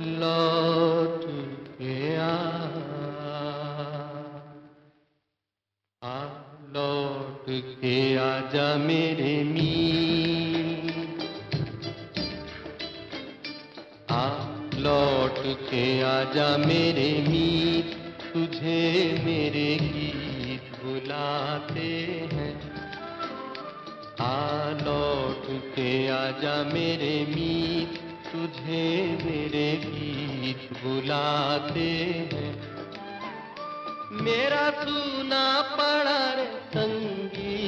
लौट के आ। आ लौट के आजा मेरे मी लौट के आजा मेरे मी तुझे मेरे गीत बुलाते हैं। आ लौट के आजा मेरे मीत तुझे मेरे गीत बुलाते हैं। मेरा सुना पड़ा रे संगीत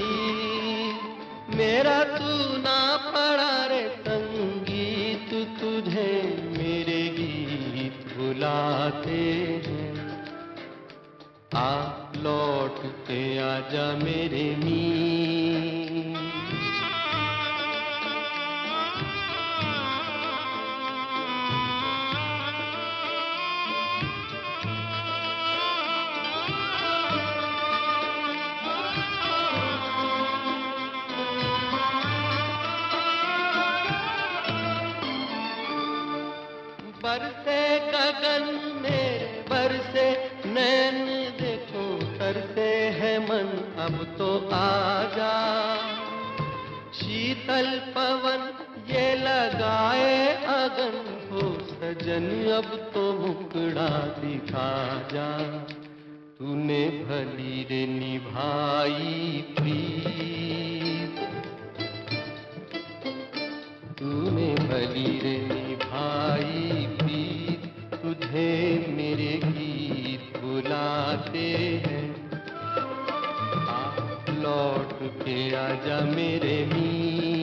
मेरा सुना पड़ा रे संगीत तुझे मेरे गीत बुलाते हैं। आ लौट के आजा मेरे मीर अब तो आजा। शीतल पवन ये लगाए अगन हो सजन अब तो मुकड़ा दिखा जा। तूने भली रे निभाई प्रीत। तूने भली रे निभाई प्रीत। तुझे मेरे गीत बुलाते हैं। आजा मेरे मीर।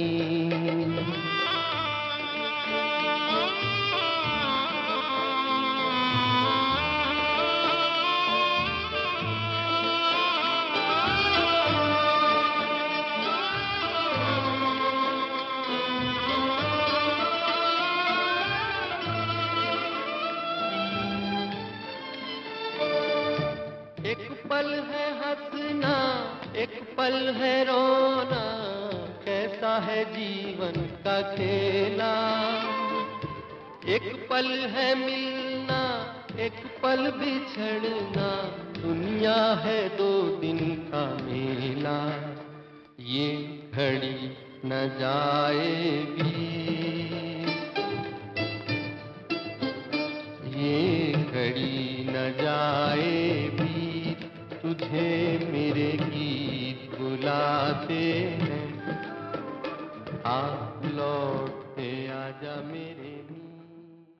एक पल है हंसना, एक पल है रोना, कैसा है जीवन का खेला? एक पल है मिलना, एक पल बिछड़ना, दुनिया है दो दिन का मेला। ये घड़ी न जाएगी। ये घड़ी न जाए 아.